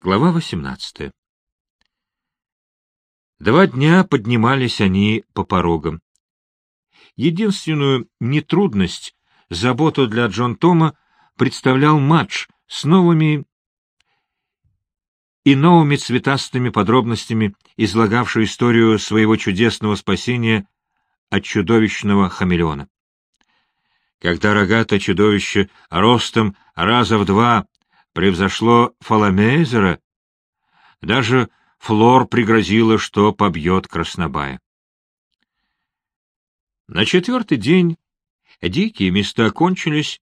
Глава 18 Два дня поднимались они по порогам. Единственную нетрудность, заботу для Джон Тома представлял матч с новыми и новыми цветастыми подробностями, излагавший историю своего чудесного спасения от чудовищного хамелеона. Когда рогатое чудовище ростом раза в два превзошло Фоломейзера, даже Флор пригрозила, что побьет Краснобая. На четвертый день дикие места кончились,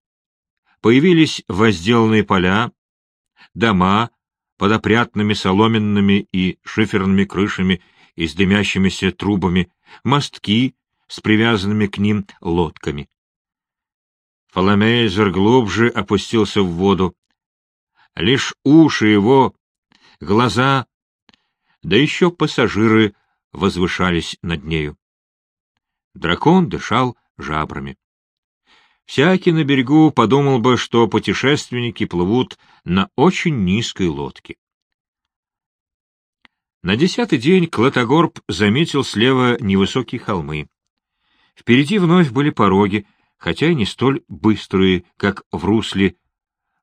появились возделанные поля, дома под опрятными соломенными и шиферными крышами и с дымящимися трубами, мостки с привязанными к ним лодками. Фоломейзер глубже опустился в воду, Лишь уши его, глаза, да еще пассажиры возвышались над нею. Дракон дышал жабрами. Всякий на берегу подумал бы, что путешественники плывут на очень низкой лодке. На десятый день Клотогорб заметил слева невысокие холмы. Впереди вновь были пороги, хотя и не столь быстрые, как в русле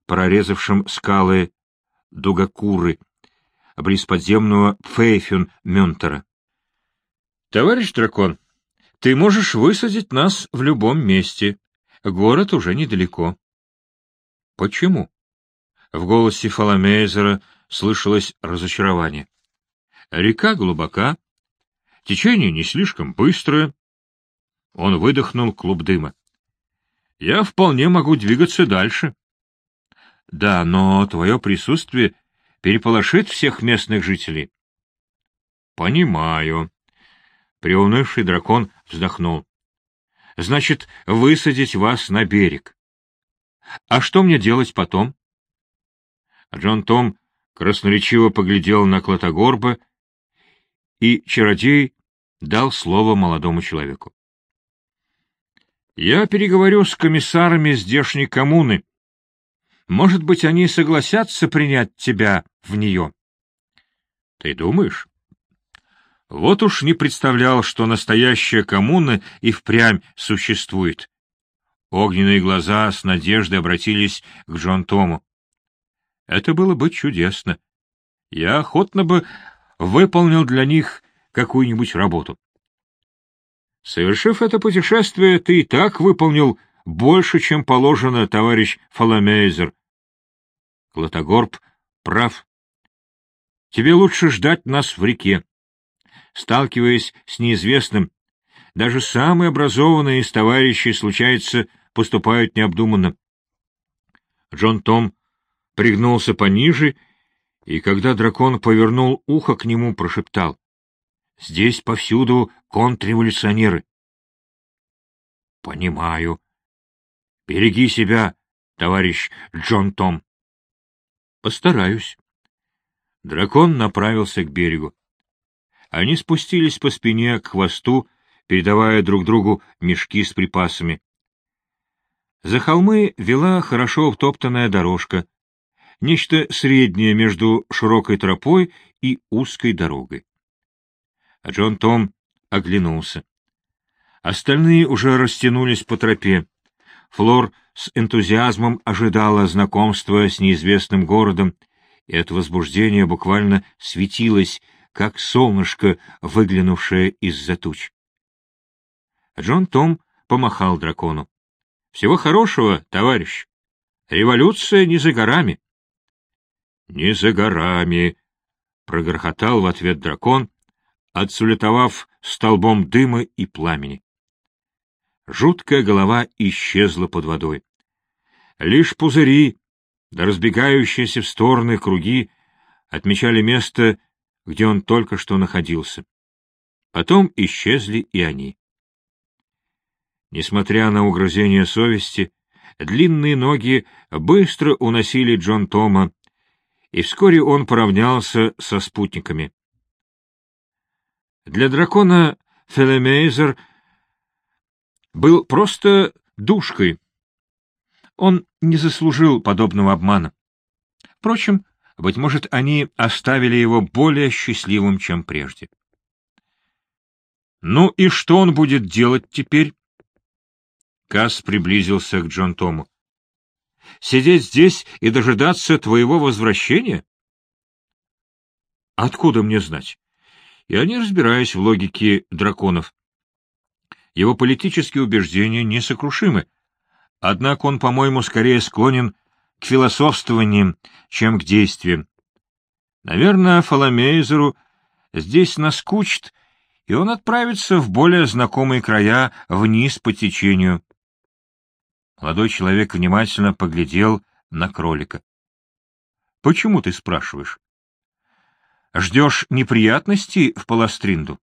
прорезавшим скалы Дугакуры, близ подземного Фейфюн-Мюнтера. — Товарищ дракон, ты можешь высадить нас в любом месте. Город уже недалеко. — Почему? В голосе Фоломейзера слышалось разочарование. — Река глубока, течение не слишком быстрое. Он выдохнул клуб дыма. — Я вполне могу двигаться дальше. — Да, но твое присутствие переполошит всех местных жителей. — Понимаю. Приунывший дракон вздохнул. — Значит, высадить вас на берег. А что мне делать потом? Джон Том красноречиво поглядел на Клотогорба, и чародей дал слово молодому человеку. — Я переговорю с комиссарами здешней коммуны, может быть, они согласятся принять тебя в нее. — Ты думаешь? Вот уж не представлял, что настоящая коммуна и впрямь существует. Огненные глаза с надеждой обратились к Джон Тому. Это было бы чудесно. Я охотно бы выполнил для них какую-нибудь работу. Совершив это путешествие, ты и так выполнил больше, чем положено, товарищ Фоломейзер. Клотогорб прав. Тебе лучше ждать нас в реке. Сталкиваясь с неизвестным, даже самые образованные из товарищей, случается, поступают необдуманно. Джон Том пригнулся пониже, и когда дракон повернул ухо к нему, прошептал. — Здесь повсюду контрреволюционеры. — Понимаю, Береги себя, товарищ Джон Том. Постараюсь. Дракон направился к берегу. Они спустились по спине к хвосту, передавая друг другу мешки с припасами. За холмы вела хорошо втоптанная дорожка, нечто среднее между широкой тропой и узкой дорогой. А Джон Том оглянулся. Остальные уже растянулись по тропе. Флор с энтузиазмом ожидала знакомства с неизвестным городом, и от возбуждения буквально светилось, как солнышко, выглянувшее из-за туч. Джон Том помахал дракону. — Всего хорошего, товарищ. Революция не за горами. — Не за горами, — прогрохотал в ответ дракон, отсулетовав столбом дыма и пламени. Жуткая голова исчезла под водой. Лишь пузыри, да разбегающиеся в стороны круги, отмечали место, где он только что находился. Потом исчезли и они. Несмотря на угрызение совести, длинные ноги быстро уносили Джон Тома, и вскоре он поравнялся со спутниками. Для дракона Фелемейзер — был просто душкой. Он не заслужил подобного обмана. Впрочем, Быть может, они оставили его более счастливым, чем прежде. «Ну и что он будет делать теперь?» Касс приблизился к Джон Тому. «Сидеть здесь и дожидаться твоего возвращения?» «Откуда мне знать? Я не разбираюсь в логике драконов. Его политические убеждения несокрушимы, однако он, по-моему, скорее склонен к философствованиям, чем к действиям. Наверное, Фоломейзеру здесь наскучит, и он отправится в более знакомые края вниз по течению. Молодой человек внимательно поглядел на кролика. — Почему ты спрашиваешь? — Ждешь неприятностей в Паластринду? —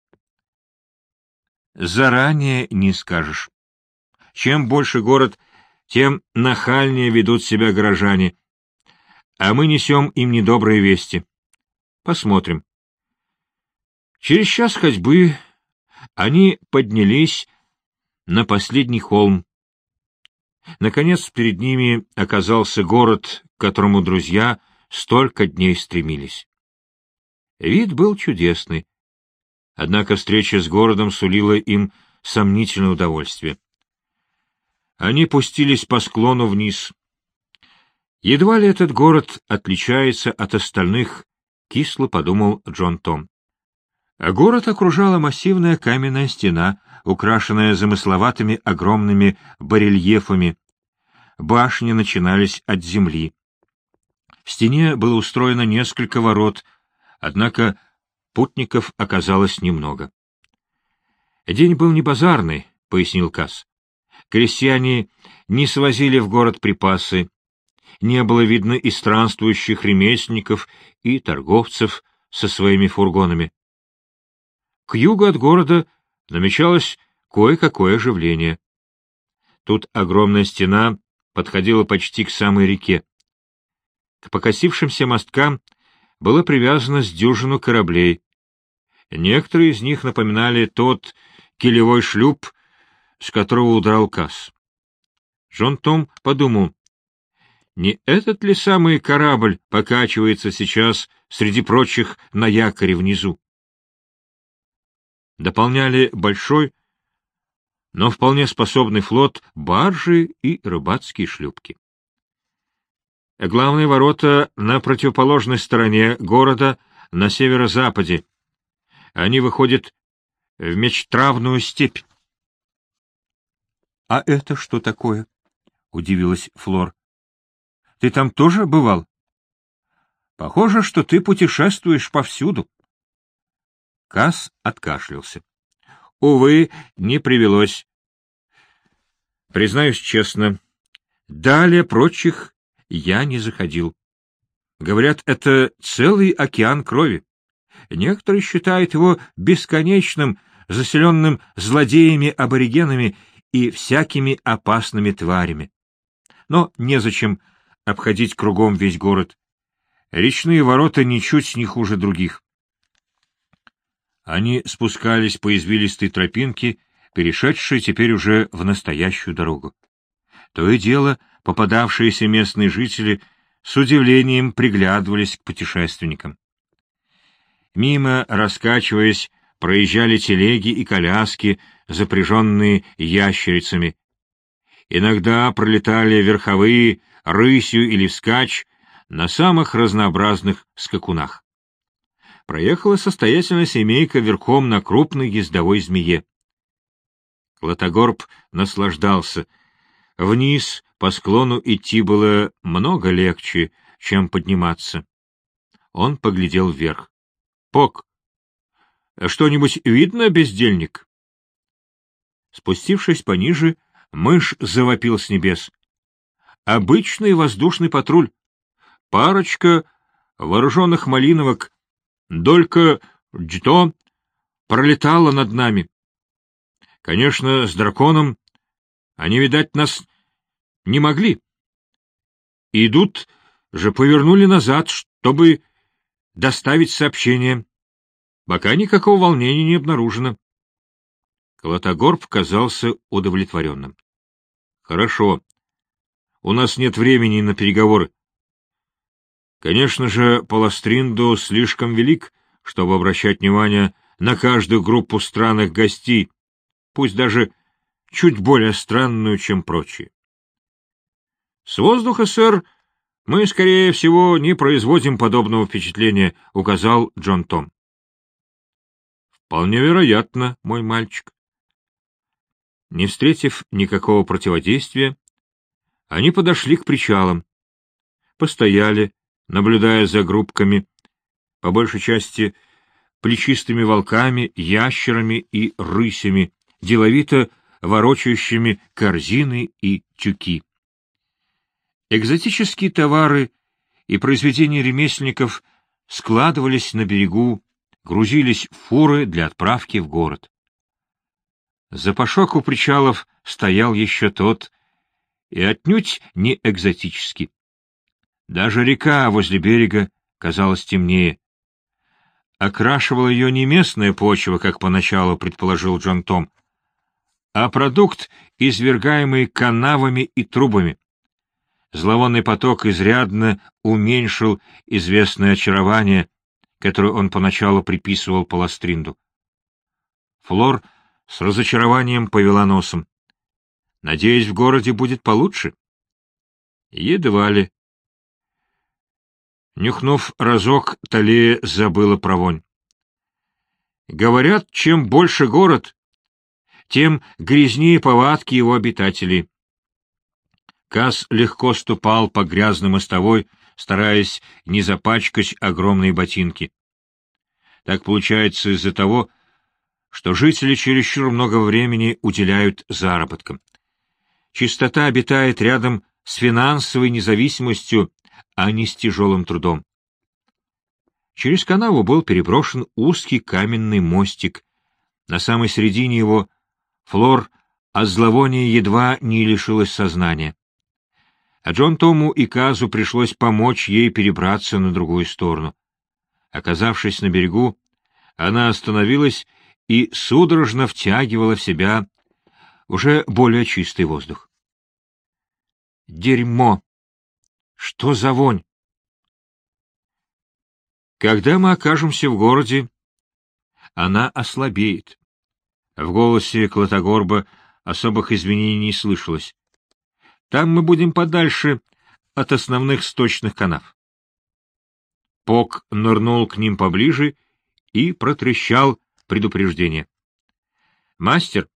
Заранее не скажешь. Чем больше город тем нахальнее ведут себя горожане. А мы несем им недобрые вести. Посмотрим. Через час ходьбы они поднялись на последний холм. Наконец перед ними оказался город, к которому друзья столько дней стремились. Вид был чудесный, однако встреча с городом сулила им сомнительное удовольствие. Они пустились по склону вниз. Едва ли этот город отличается от остальных, кисло подумал Джон Том. А город окружала массивная каменная стена, украшенная замысловатыми огромными барельефами. Башни начинались от земли. В стене было устроено несколько ворот, однако путников оказалось немного. День был не базарный, — пояснил Касс. Крестьяне не свозили в город припасы, не было видно и странствующих ремесленников, и торговцев со своими фургонами. К югу от города намечалось кое-какое оживление. Тут огромная стена подходила почти к самой реке. К покосившимся мосткам было привязано с дюжину кораблей. Некоторые из них напоминали тот килевой шлюп, с которого удрал Касс. Джон Том подумал, не этот ли самый корабль покачивается сейчас среди прочих на якоре внизу? Дополняли большой, но вполне способный флот баржи и рыбацкие шлюпки. Главные ворота на противоположной стороне города на северо-западе. Они выходят в мечтравную степь. — А это что такое? — удивилась Флор. — Ты там тоже бывал? — Похоже, что ты путешествуешь повсюду. Касс откашлялся. — Увы, не привелось. Признаюсь честно, далее прочих я не заходил. Говорят, это целый океан крови. Некоторые считают его бесконечным, заселенным злодеями-аборигенами и всякими опасными тварями. Но незачем обходить кругом весь город. Речные ворота ничуть не хуже других. Они спускались по извилистой тропинке, перешедшей теперь уже в настоящую дорогу. То и дело, попадавшиеся местные жители с удивлением приглядывались к путешественникам. Мимо, раскачиваясь, проезжали телеги и коляски, запряженные ящерицами. Иногда пролетали верховые, рысью или вскачь, на самых разнообразных скакунах. Проехала состоятельная семейка верхом на крупной ездовой змее. Клотогорб наслаждался. Вниз по склону идти было много легче, чем подниматься. Он поглядел вверх. — Пок, что-нибудь видно, бездельник? Спустившись пониже, мышь завопил с небес. Обычный воздушный патруль. Парочка вооруженных малиновок, долька джто, пролетала над нами. Конечно, с драконом они, видать, нас не могли. Идут же повернули назад, чтобы доставить сообщение. Пока никакого волнения не обнаружено. Колотогорб казался удовлетворенным. — Хорошо. У нас нет времени на переговоры. Конечно же, Паластриндо слишком велик, чтобы обращать внимание на каждую группу странных гостей, пусть даже чуть более странную, чем прочие. С воздуха, сэр, мы, скорее всего, не производим подобного впечатления, — указал Джон Том. Вполне вероятно, мой мальчик. Не встретив никакого противодействия, они подошли к причалам, постояли, наблюдая за группками, по большей части плечистыми волками, ящерами и рысями, деловито ворочающими корзины и тюки. Экзотические товары и произведения ремесленников складывались на берегу, грузились в фуры для отправки в город. Запашок у причалов стоял еще тот, и отнюдь не экзотический. Даже река возле берега казалась темнее. Окрашивала ее не местная почва, как поначалу предположил Джон Том, а продукт, извергаемый канавами и трубами. Зловонный поток изрядно уменьшил известное очарование, которое он поначалу приписывал Паластринду. Флор с разочарованием повела носом. «Надеюсь, в городе будет получше?» «Едва ли», Нюхнув разок, Талия забыла про вонь. Говорят, чем больше город, тем грязнее повадки его обитателей. Кас легко ступал по грязной мостовой, стараясь не запачкать огромные ботинки. Так получается из-за того, что жители чересчур много времени уделяют заработкам. Чистота обитает рядом с финансовой независимостью а не с тяжелым трудом. Через канаву был переброшен узкий каменный мостик. На самой середине его Флор от зловония едва не лишилась сознания. А Джон Тому и Казу пришлось помочь ей перебраться на другую сторону. Оказавшись на берегу, она остановилась и судорожно втягивала в себя уже более чистый воздух. «Дерьмо!» Что за вонь? Когда мы окажемся в городе, она ослабеет. В голосе Клотогорба особых извинений не слышалось. Там мы будем подальше от основных сточных канав. Пок нырнул к ним поближе и протрещал предупреждение. — Мастер,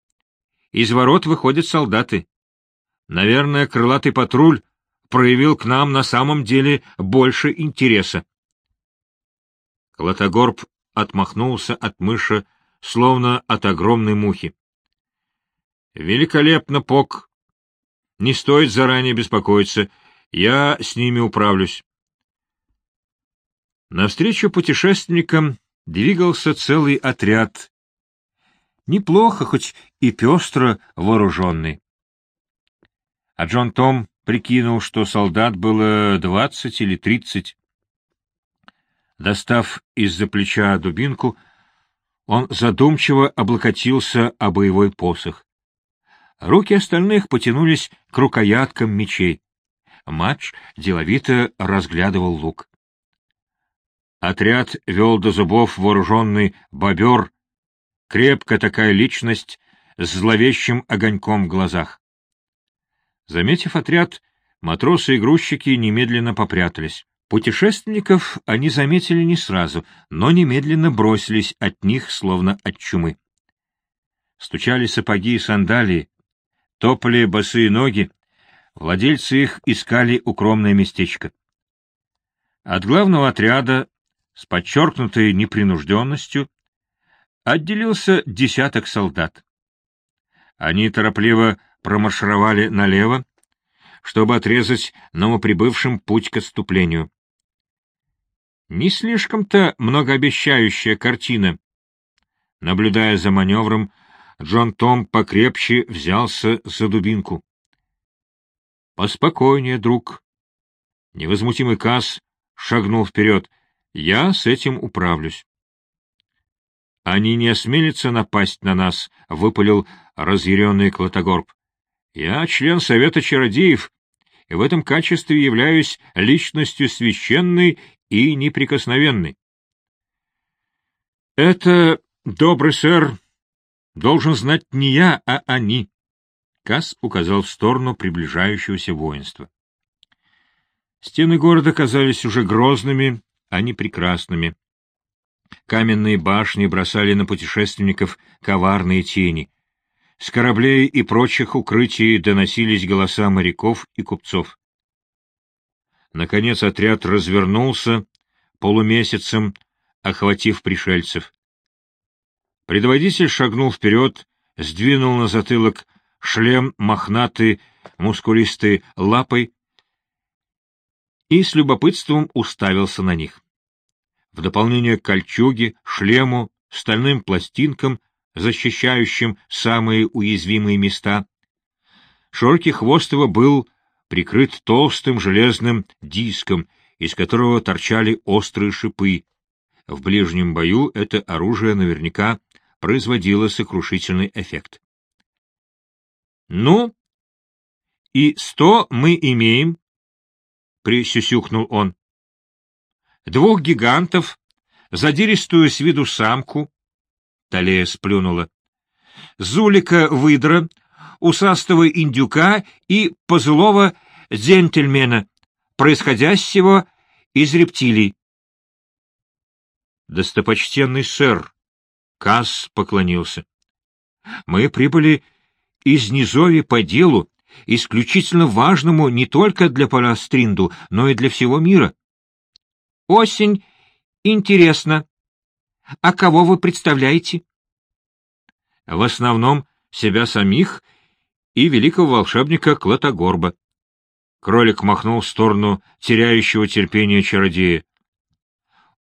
из ворот выходят солдаты. Наверное, крылатый патруль проявил к нам на самом деле больше интереса. Клотогорб отмахнулся от мыши, словно от огромной мухи. — Великолепно, Пок. Не стоит заранее беспокоиться. Я с ними управлюсь. Навстречу путешественникам двигался целый отряд. Неплохо, хоть и пестро вооруженный. А Джон Том прикинул, что солдат было двадцать или тридцать. Достав из-за плеча дубинку, он задумчиво облокотился о боевой посох. Руки остальных потянулись к рукояткам мечей. Матч деловито разглядывал лук. Отряд вел до зубов вооруженный бобер, крепкая такая личность с зловещим огоньком в глазах. Заметив отряд, матросы и грузчики немедленно попрятались. Путешественников они заметили не сразу, но немедленно бросились от них, словно от чумы. Стучали сапоги и сандалии, топали босые ноги, владельцы их искали укромное местечко. От главного отряда, с подчеркнутой непринужденностью, отделился десяток солдат. Они торопливо промаршировали налево, чтобы отрезать новоприбывшим путь к отступлению. Не слишком-то многообещающая картина. Наблюдая за маневром, Джон Том покрепче взялся за дубинку. — Поспокойнее, друг. Невозмутимый Касс шагнул вперед. — Я с этим управлюсь. — Они не осмелятся напасть на нас, — выпалил разъяренный Клотогорб. Я член Совета Чародеев и в этом качестве являюсь личностью священной и неприкосновенной. Это, добрый сэр, должен знать не я, а они. Касс указал в сторону приближающегося воинства. Стены города казались уже грозными, а не прекрасными. Каменные башни бросали на путешественников коварные тени. С кораблей и прочих укрытий доносились голоса моряков и купцов. Наконец отряд развернулся полумесяцем, охватив пришельцев. Предводитель шагнул вперед, сдвинул на затылок шлем мохнатый, мускулистой лапой и с любопытством уставился на них. В дополнение к кольчуге, шлему, стальным пластинкам, защищающим самые уязвимые места, широкий хвост его был прикрыт толстым железным диском, из которого торчали острые шипы. В ближнем бою это оружие наверняка производило сокрушительный эффект. «Ну, и сто мы имеем?» — присюсюкнул он. «Двух гигантов, задиристую с виду самку, Талея сплюнула. Зулика-выдра, усастого индюка и позылого джентльмена, происходящего из рептилий. Достопочтенный сэр, Касс поклонился. Мы прибыли из Низови по делу, исключительно важному не только для Паластринду, но и для всего мира. Осень интересно, а кого вы представляете? В основном себя самих и великого волшебника Клотогорба. Кролик махнул в сторону теряющего терпения чародея.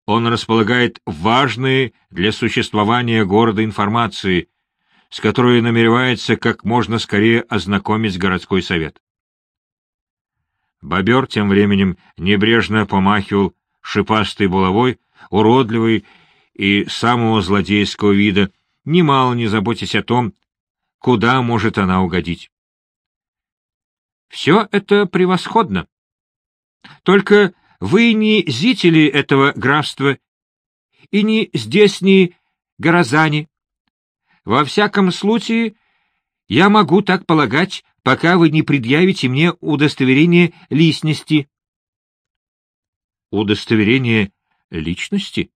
Он располагает важной для существования города информации, с которой намеревается как можно скорее ознакомить городской совет. Бобер тем временем небрежно помахивал шипастой булавой, уродливый и самого злодейского вида, немало не заботясь о том, куда может она угодить. Все это превосходно. Только вы не зители этого графства и не здешние горожане. Во всяком случае, я могу так полагать, пока вы не предъявите мне удостоверение личности. Удостоверение личности?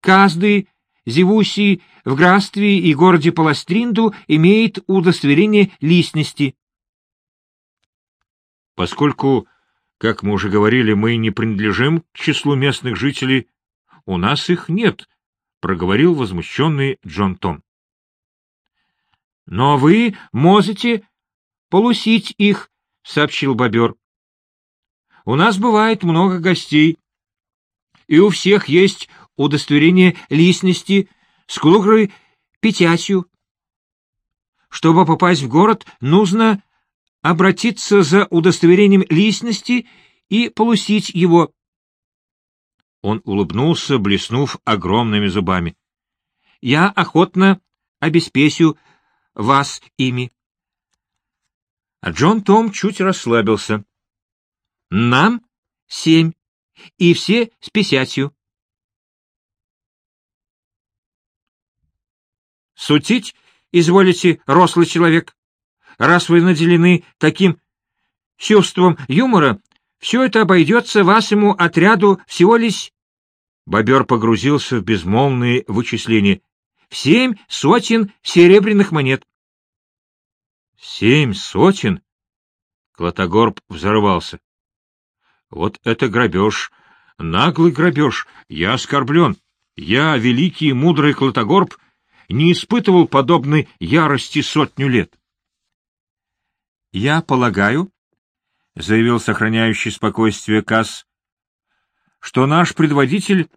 Каждый, живущий в графстве и городе Паластринду, имеет удостоверение личности. Поскольку, как мы уже говорили, мы не принадлежим к числу местных жителей, у нас их нет, — проговорил возмущенный Джон Том. — Но вы можете полусить их, — сообщил бобер. — У нас бывает много гостей, и у всех есть удостоверение личности с круглой печатью. Чтобы попасть в город, нужно обратиться за удостоверением личности и полусить его. Он улыбнулся, блеснув огромными зубами. — Я охотно обеспечу вас ими. А Джон Том чуть расслабился. — Нам семь, и все с писятью. Сутить изволите, рослый человек? Раз вы наделены таким чувством юмора, все это обойдется вашему отряду всего лишь... Бобер погрузился в безмолвные вычисления. В семь сотен серебряных монет. Семь сотен? Клотогорб взорвался. Вот это грабеж, наглый грабеж, я оскорблен. Я, великий и мудрый Клотогорб, не испытывал подобной ярости сотню лет. — Я полагаю, — заявил сохраняющий спокойствие Касс, — что наш предводитель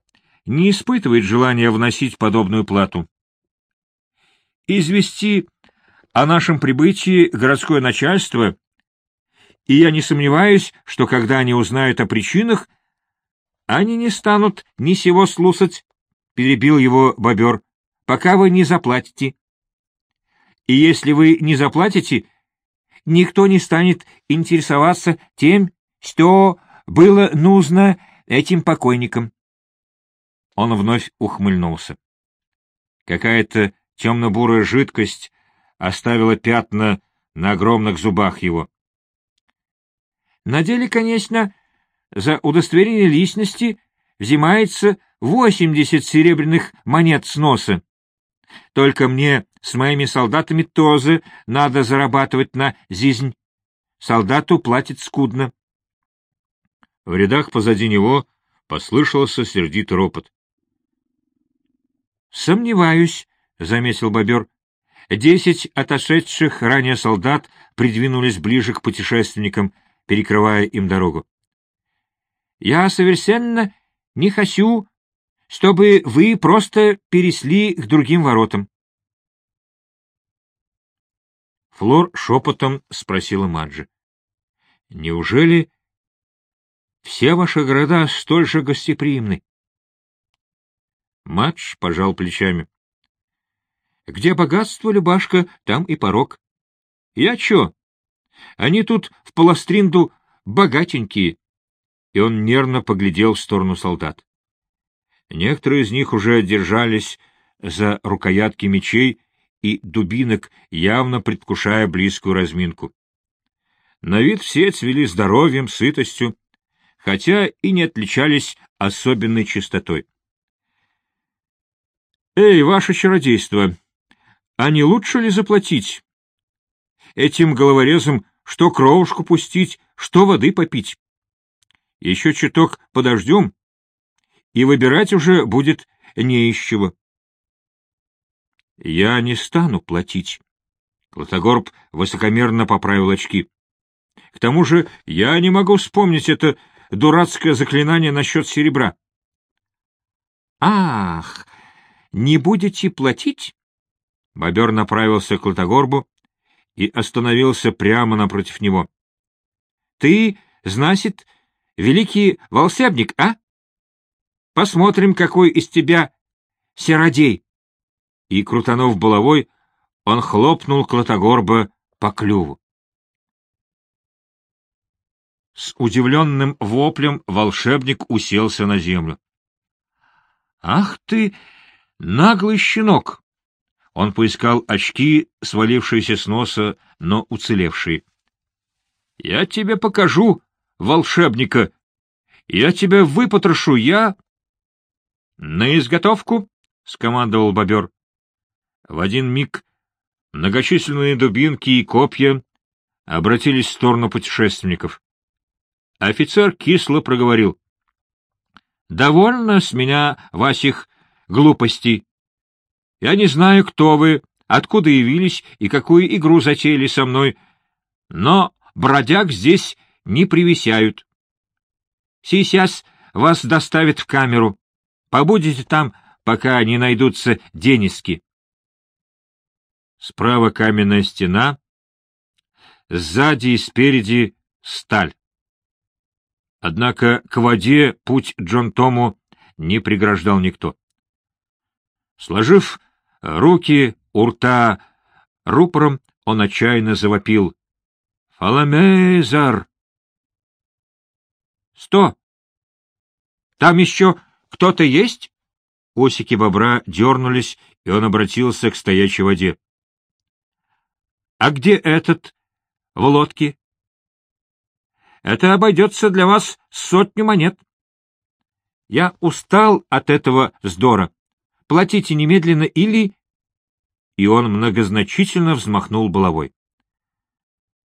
не испытывает желания вносить подобную плату. Извести о нашем прибытии городское начальство, и я не сомневаюсь, что когда они узнают о причинах, они не станут ни сего слушать, — перебил его бобер пока вы не заплатите. И если вы не заплатите, никто не станет интересоваться тем, что было нужно этим покойникам. Он вновь ухмыльнулся. Какая-то темно-бурая жидкость оставила пятна на огромных зубах его. На деле, конечно, за удостоверение личности взимается восемьдесят серебряных монет с носа. Только мне с моими солдатами тоже надо зарабатывать на жизнь. Солдату платит скудно. В рядах позади него послышался сердитый ропот. — Сомневаюсь, — заметил бобер. Десять отошедших ранее солдат придвинулись ближе к путешественникам, перекрывая им дорогу. — Я совершенно не хочу, чтобы вы просто пересли к другим воротам. Флор шепотом спросила Маджи. — Неужели все ваши города столь же гостеприимны? Мадж пожал плечами. — Где богатство, Любашка, там и порог. Я чё? Они тут в Паластринду богатенькие. И он нервно поглядел в сторону солдат. Некоторые из них уже держались за рукоятки мечей и дубинок, явно предвкушая близкую разминку. На вид все цвели здоровьем, сытостью, хотя и не отличались особенной чистотой. «Эй, ваше чародейство, а не лучше ли заплатить? Этим головорезам что кровушку пустить, что воды попить? Еще чуток подождем, и выбирать уже будет не из чего. Я не стану платить. Клотогорб высокомерно поправил очки. К тому же я не могу вспомнить это дурацкое заклинание насчет серебра. Ах, не будете платить? Бобер направился к Клотогорбу и остановился прямо напротив него. — Ты, значит, великий волшебник, а? Посмотрим, какой из тебя серодей. И, крутанув головой, он хлопнул Клотогорба по клюву. С удивленным воплем волшебник уселся на землю. — Ах ты, наглый щенок! Он поискал очки, свалившиеся с носа, но уцелевшие. — Я тебе покажу, волшебника! Я тебя выпотрошу, я... «На изготовку!» — скомандовал бобер. В один миг многочисленные дубинки и копья обратились в сторону путешественников. Офицер кисло проговорил. — Довольно с меня ваших глупостей. Я не знаю, кто вы, откуда явились и какую игру затеяли со мной, но бродяг здесь не привисяют. Сейчас вас доставят в камеру. Побудете там, пока не найдутся дениски. Справа каменная стена, сзади и спереди сталь. Однако к воде путь Джон Тому не преграждал никто. Сложив руки у рта рупором, он отчаянно завопил. — Фаламезар! — Сто! Там еще кто-то есть? Осики бобра дернулись, и он обратился к стоячей воде. — А где этот в лодке? — Это обойдется для вас сотню монет. Я устал от этого вздора. Платите немедленно или... И он многозначительно взмахнул головой.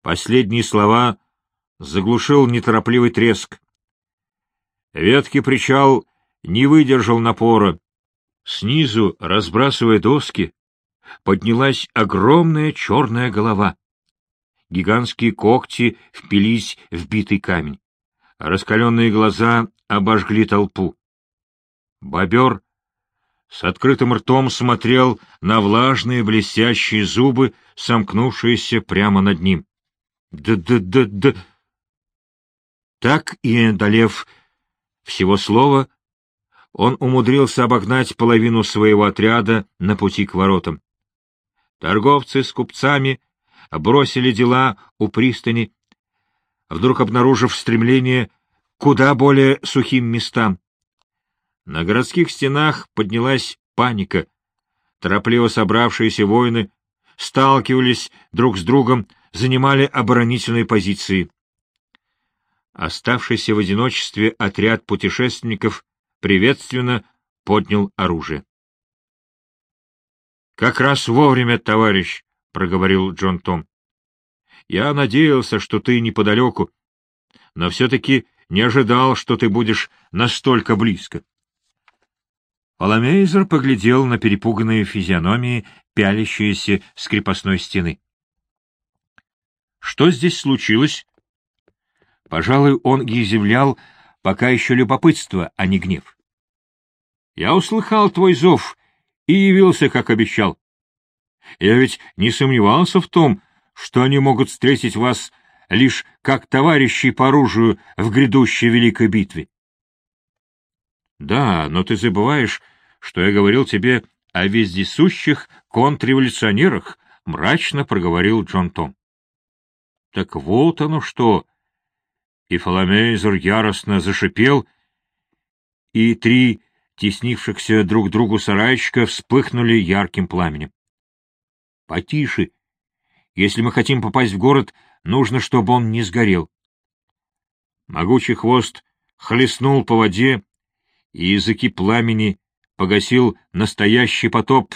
Последние слова заглушил неторопливый треск. Ветхий причал не выдержал напора. Снизу, разбрасывая доски, поднялась огромная черная голова. Гигантские когти впились в битый камень. Раскаленные глаза обожгли толпу. Бобер с открытым ртом смотрел на влажные блестящие зубы, сомкнувшиеся прямо над ним. Да-да-да-да! Так и одолев всего слова, он умудрился обогнать половину своего отряда на пути к воротам. Торговцы с купцами бросили дела у пристани, вдруг обнаружив стремление куда более сухим местам. На городских стенах поднялась паника. Торопливо собравшиеся воины сталкивались друг с другом, занимали оборонительные позиции. Оставшийся в одиночестве отряд путешественников приветственно поднял оружие. — Как раз вовремя, товарищ, — проговорил Джон Том. — Я надеялся, что ты неподалеку, но все-таки не ожидал, что ты будешь настолько близко. Паламейзер поглядел на перепуганные физиономии, пялящиеся с крепостной стены. — Что здесь случилось? Пожалуй, он изъявлял пока еще любопытство, а не гнев. — Я услыхал твой зов и явился, как обещал. Я ведь не сомневался в том, что они могут встретить вас лишь как товарищей по оружию в грядущей великой битве. — Да, но ты забываешь, что я говорил тебе о вездесущих контрреволюционерах, — мрачно проговорил Джон Том. — Так вот оно что! И Фоломейзер яростно зашипел, и три теснившихся друг другу сарайчика вспыхнули ярким пламенем. — Потише! Если мы хотим попасть в город, нужно, чтобы он не сгорел. Могучий хвост хлестнул по воде, и языки пламени погасил настоящий потоп,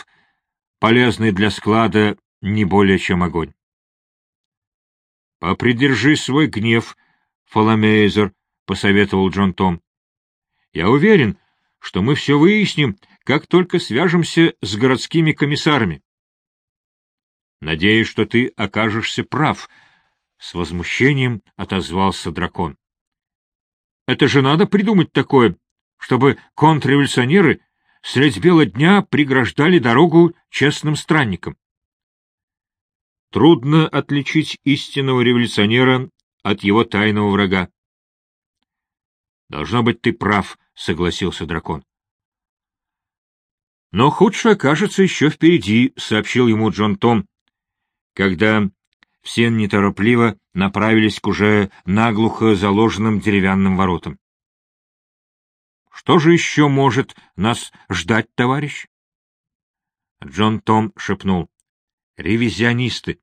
полезный для склада не более чем огонь. — Попридержи свой гнев, Фоломейзер, — посоветовал Джон Том. — Я уверен, что мы все выясним, как только свяжемся с городскими комиссарами. — Надеюсь, что ты окажешься прав, — с возмущением отозвался дракон. — Это же надо придумать такое, чтобы контрреволюционеры средь бела дня преграждали дорогу честным странникам. Трудно отличить истинного революционера от его тайного врага. — Должно быть, ты прав, — согласился дракон. — Но худшее окажется еще впереди, — сообщил ему Джон Том, когда все неторопливо направились к уже наглухо заложенным деревянным воротам. — Что же еще может нас ждать, товарищ? Джон Том шепнул. — Ревизионисты.